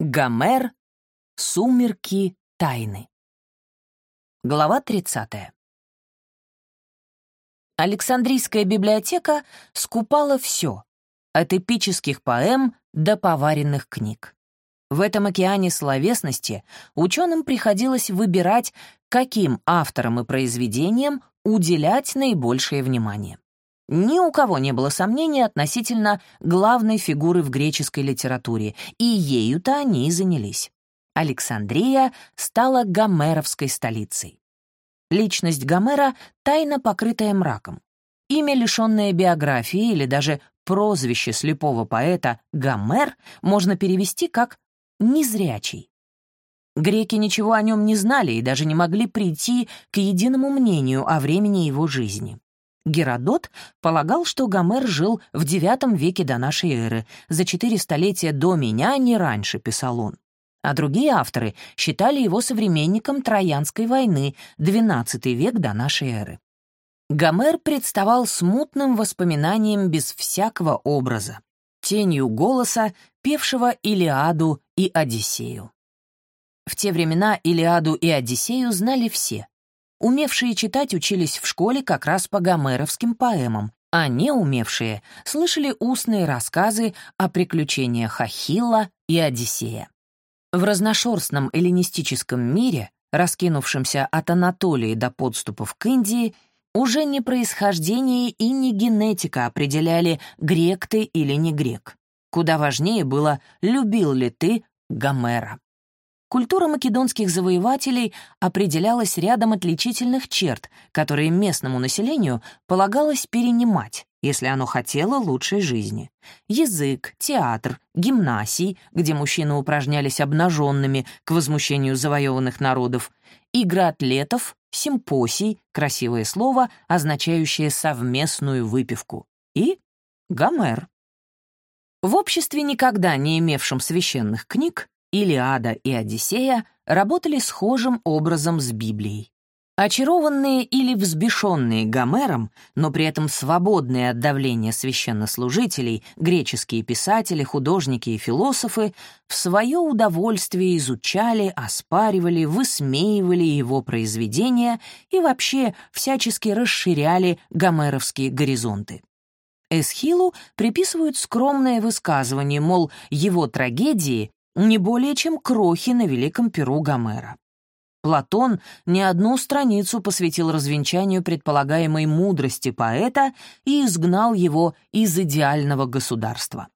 Гомер. Сумерки тайны. Глава 30. Александрийская библиотека скупала все, от эпических поэм до поваренных книг. В этом океане словесности ученым приходилось выбирать, каким авторам и произведениям уделять наибольшее внимание. Ни у кого не было сомнений относительно главной фигуры в греческой литературе, и ею-то они и занялись. Александрия стала гомеровской столицей. Личность Гомера тайно покрытая мраком. Имя, лишенное биографии или даже прозвище слепого поэта Гомер можно перевести как «незрячий». Греки ничего о нем не знали и даже не могли прийти к единому мнению о времени его жизни. Геродот полагал, что Гомер жил в IX веке до нашей эры, за четыре столетия до меня, не раньше, писал он. А другие авторы считали его современником Троянской войны, XII век до нашей эры. Гомер представал смутным воспоминанием без всякого образа, тенью голоса, певшего Илиаду и Одиссею. В те времена Илиаду и Одиссею знали все, Умевшие читать учились в школе как раз по гомеровским поэмам, а не умевшие слышали устные рассказы о приключениях Ахилла и Одиссея. В разношерстном эллинистическом мире, раскинувшемся от Анатолии до подступов к Индии, уже не происхождение и не генетика определяли, грек ты или не грек. Куда важнее было, любил ли ты Гомера. Культура македонских завоевателей определялась рядом отличительных черт, которые местному населению полагалось перенимать, если оно хотело лучшей жизни. Язык, театр, гимнасий, где мужчины упражнялись обнаженными к возмущению завоеванных народов, игра атлетов, симпосий, красивое слово, означающее совместную выпивку, и Гомер. В обществе, никогда не имевшем священных книг, Илиада и Одиссея работали схожим образом с Библией. Очарованные или взбешенные Гомером, но при этом свободные от давления священнослужителей, греческие писатели, художники и философы в свое удовольствие изучали, оспаривали, высмеивали его произведения и вообще всячески расширяли гомеровские горизонты. Эсхилу приписывают скромное высказывание, мол, его трагедии не более чем крохи на великом перу Гомера. Платон не одну страницу посвятил развенчанию предполагаемой мудрости поэта и изгнал его из идеального государства.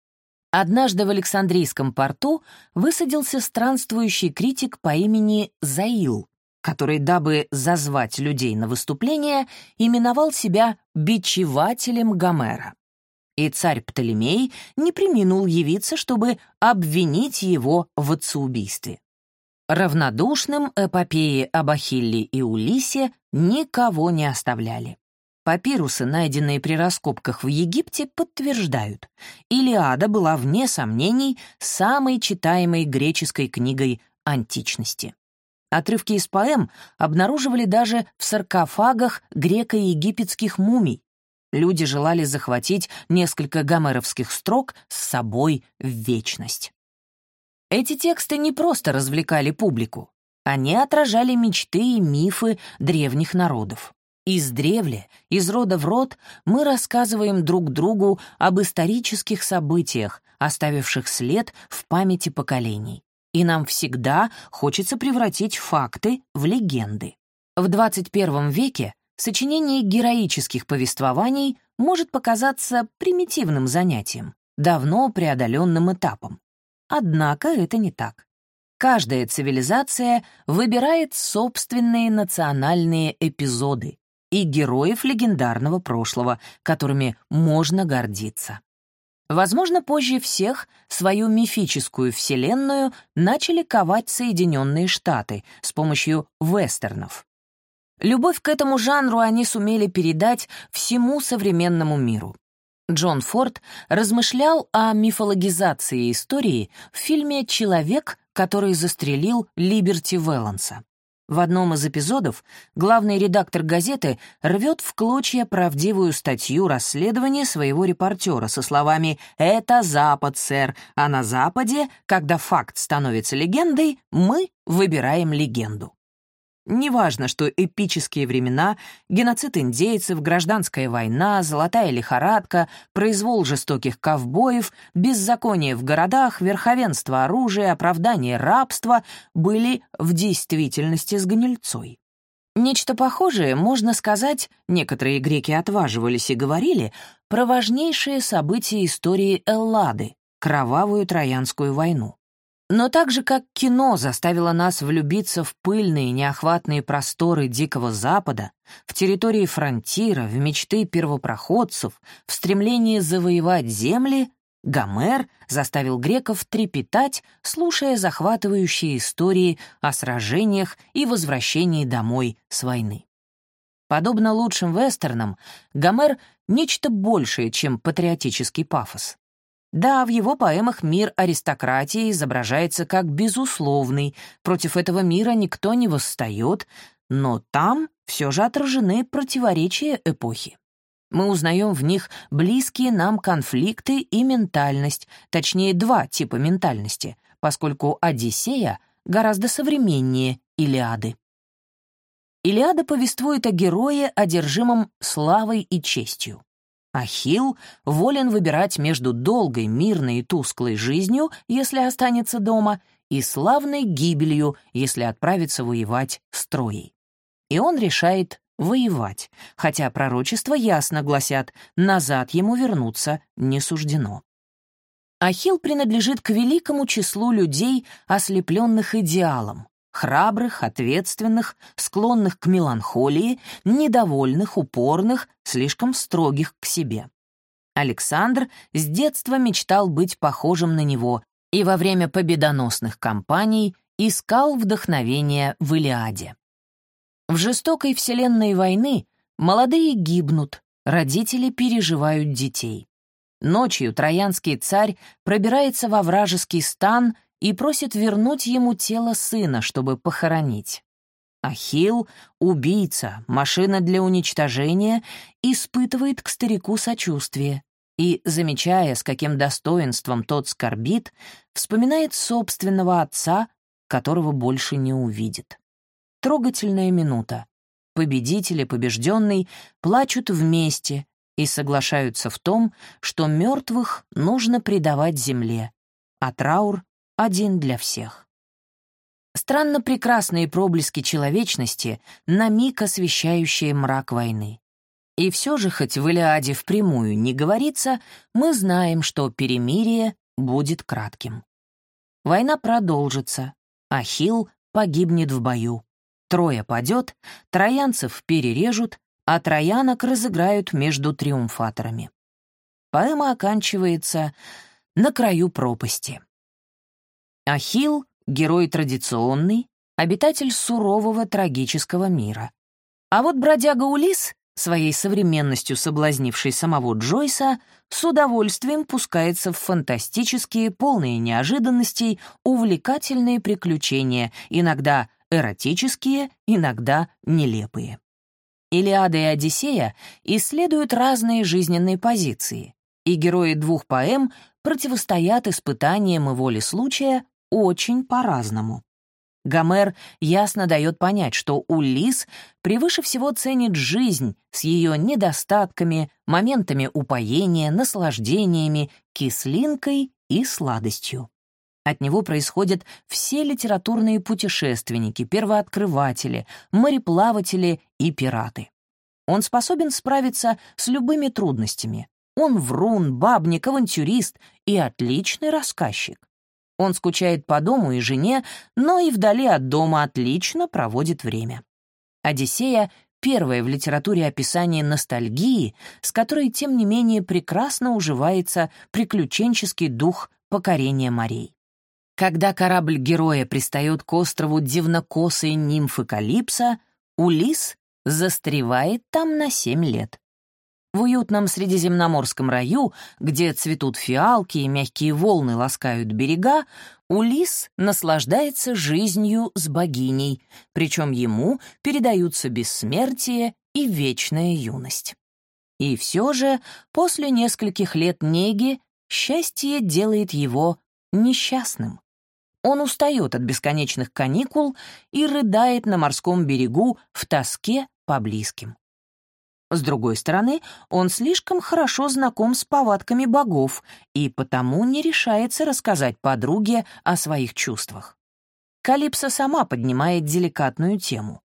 Однажды в Александрийском порту высадился странствующий критик по имени Заил, который, дабы зазвать людей на выступление, именовал себя «бичевателем Гомера» и царь Птолемей не приминул явиться, чтобы обвинить его в отцеубийстве. Равнодушным эпопеи об Ахилле и Улисе никого не оставляли. Папирусы, найденные при раскопках в Египте, подтверждают, Илиада была, вне сомнений, самой читаемой греческой книгой античности. Отрывки из поэм обнаруживали даже в саркофагах греко-египетских мумий, Люди желали захватить несколько гомеровских строк с собой в вечность. Эти тексты не просто развлекали публику. Они отражали мечты и мифы древних народов. Из древля, из рода в род мы рассказываем друг другу об исторических событиях, оставивших след в памяти поколений. И нам всегда хочется превратить факты в легенды. В 21 веке сочинение героических повествований может показаться примитивным занятием, давно преодоленным этапом. Однако это не так. Каждая цивилизация выбирает собственные национальные эпизоды и героев легендарного прошлого, которыми можно гордиться. Возможно, позже всех свою мифическую вселенную начали ковать Соединенные Штаты с помощью вестернов. Любовь к этому жанру они сумели передать всему современному миру. Джон Форд размышлял о мифологизации истории в фильме «Человек, который застрелил Либерти Веланса». В одном из эпизодов главный редактор газеты рвет в клочья правдивую статью расследования своего репортера со словами «Это Запад, сэр, а на Западе, когда факт становится легендой, мы выбираем легенду». Неважно, что эпические времена, геноцид индейцев, гражданская война, золотая лихорадка, произвол жестоких ковбоев, беззаконие в городах, верховенство оружия, оправдание рабства были в действительности с гнильцой. Нечто похожее, можно сказать, некоторые греки отваживались и говорили, про важнейшие события истории Эллады — кровавую Троянскую войну. Но так же, как кино заставило нас влюбиться в пыльные, неохватные просторы Дикого Запада, в территории фронтира, в мечты первопроходцев, в стремлении завоевать земли, Гомер заставил греков трепетать, слушая захватывающие истории о сражениях и возвращении домой с войны. Подобно лучшим вестернам, Гомер — нечто большее, чем патриотический пафос. Да, в его поэмах мир аристократии изображается как безусловный, против этого мира никто не восстает, но там все же отражены противоречия эпохи. Мы узнаем в них близкие нам конфликты и ментальность, точнее, два типа ментальности, поскольку Одиссея гораздо современнее Илиады. Илиада повествует о герое, одержимом славой и честью. Ахилл волен выбирать между долгой, мирной и тусклой жизнью, если останется дома, и славной гибелью, если отправится воевать с Троей. И он решает воевать, хотя пророчества ясно гласят, назад ему вернуться не суждено. Ахилл принадлежит к великому числу людей, ослепленных идеалом, храбрых, ответственных, склонных к меланхолии, недовольных, упорных, слишком строгих к себе. Александр с детства мечтал быть похожим на него и во время победоносных кампаний искал вдохновения в Илиаде. В жестокой вселенной войны молодые гибнут, родители переживают детей. Ночью троянский царь пробирается во вражеский стан и просит вернуть ему тело сына, чтобы похоронить. Ахилл, убийца, машина для уничтожения, испытывает к старику сочувствие и, замечая, с каким достоинством тот скорбит, вспоминает собственного отца, которого больше не увидит. Трогательная минута. Победитель и побежденный плачут вместе и соглашаются в том, что мертвых нужно предавать земле, а траур один для всех. Странно прекрасные проблески человечности, на миг освещающие мрак войны. И все же, хоть в Илиаде впрямую не говорится, мы знаем, что перемирие будет кратким. Война продолжится, Ахилл погибнет в бою. Трое падет, троянцев перережут, а троянок разыграют между триумфаторами. Поэма оканчивается на краю пропасти. Ахилл — герой традиционный, обитатель сурового трагического мира. А вот бродяга Улис, своей современностью соблазнивший самого Джойса, с удовольствием пускается в фантастические, полные неожиданностей, увлекательные приключения, иногда эротические, иногда нелепые. Илиада и Одиссея исследуют разные жизненные позиции, и герои двух поэм противостоят испытаниям и воле случая очень по-разному. Гомер ясно дает понять, что Улис превыше всего ценит жизнь с ее недостатками, моментами упоения, наслаждениями, кислинкой и сладостью. От него происходят все литературные путешественники, первооткрыватели, мореплаватели и пираты. Он способен справиться с любыми трудностями. Он врун, бабник, авантюрист и отличный рассказчик. Он скучает по дому и жене, но и вдали от дома отлично проводит время. «Одиссея» — первое в литературе описание ностальгии, с которой, тем не менее, прекрасно уживается приключенческий дух покорения морей. Когда корабль героя пристает к острову дивнокосой нимфы Калипса, Улис застревает там на семь лет. В уютном средиземноморском раю, где цветут фиалки и мягкие волны ласкают берега, Улис наслаждается жизнью с богиней, причем ему передаются бессмертие и вечная юность. И все же, после нескольких лет неги, счастье делает его несчастным. Он устает от бесконечных каникул и рыдает на морском берегу в тоске по близким. С другой стороны, он слишком хорошо знаком с повадками богов и потому не решается рассказать подруге о своих чувствах. Калипсо сама поднимает деликатную тему.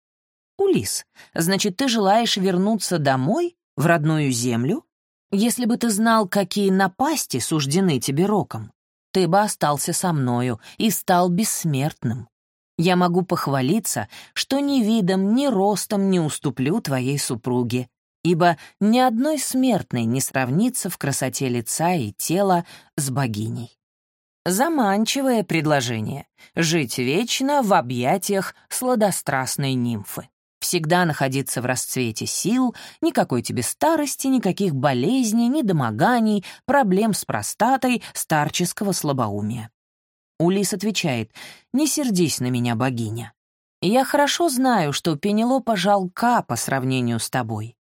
«Улис, значит, ты желаешь вернуться домой, в родную землю? Если бы ты знал, какие напасти суждены тебе роком, ты бы остался со мною и стал бессмертным. Я могу похвалиться, что ни видом, ни ростом не уступлю твоей супруге, ибо ни одной смертной не сравнится в красоте лица и тела с богиней. Заманчивое предложение — жить вечно в объятиях сладострастной нимфы. Всегда находиться в расцвете сил, никакой тебе старости, никаких болезней, недомоганий, проблем с простатой, старческого слабоумия. Улис отвечает, «Не сердись на меня, богиня. Я хорошо знаю, что Пенелопа жалка по сравнению с тобой,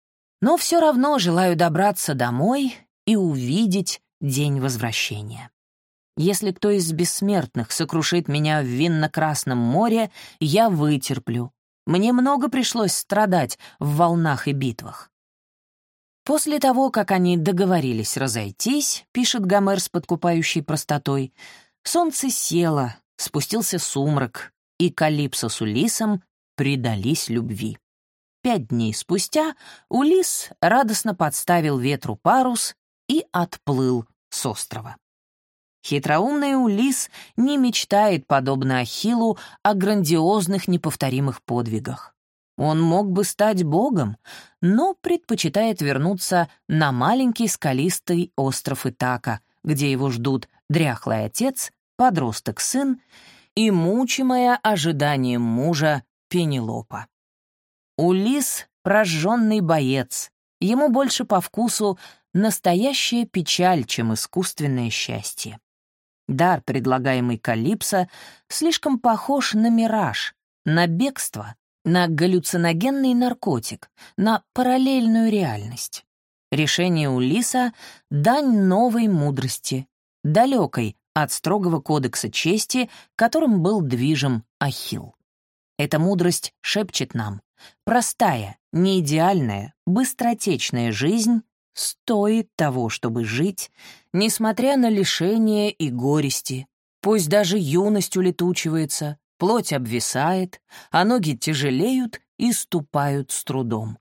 но все равно желаю добраться домой и увидеть день возвращения. Если кто из бессмертных сокрушит меня в винно-красном море, я вытерплю, мне много пришлось страдать в волнах и битвах. После того, как они договорились разойтись, пишет Гомер с подкупающей простотой, солнце село, спустился сумрак, и Калипсо с Улисом предались любви. Пять дней спустя Улис радостно подставил ветру парус и отплыл с острова. Хитроумный Улис не мечтает, подобно Ахиллу, о грандиозных неповторимых подвигах. Он мог бы стать богом, но предпочитает вернуться на маленький скалистый остров Итака, где его ждут дряхлый отец, подросток-сын и мучимая ожиданием мужа Пенелопа. Улис — прожженный боец, ему больше по вкусу настоящая печаль, чем искусственное счастье. Дар, предлагаемый Калипсо, слишком похож на мираж, на бегство, на галлюциногенный наркотик, на параллельную реальность. Решение Улиса — дань новой мудрости, далекой от строгого кодекса чести, которым был движим Ахилл. Эта мудрость шепчет нам, простая, неидеальная, быстротечная жизнь стоит того, чтобы жить, несмотря на лишения и горести. Пусть даже юность улетучивается, плоть обвисает, а ноги тяжелеют и ступают с трудом.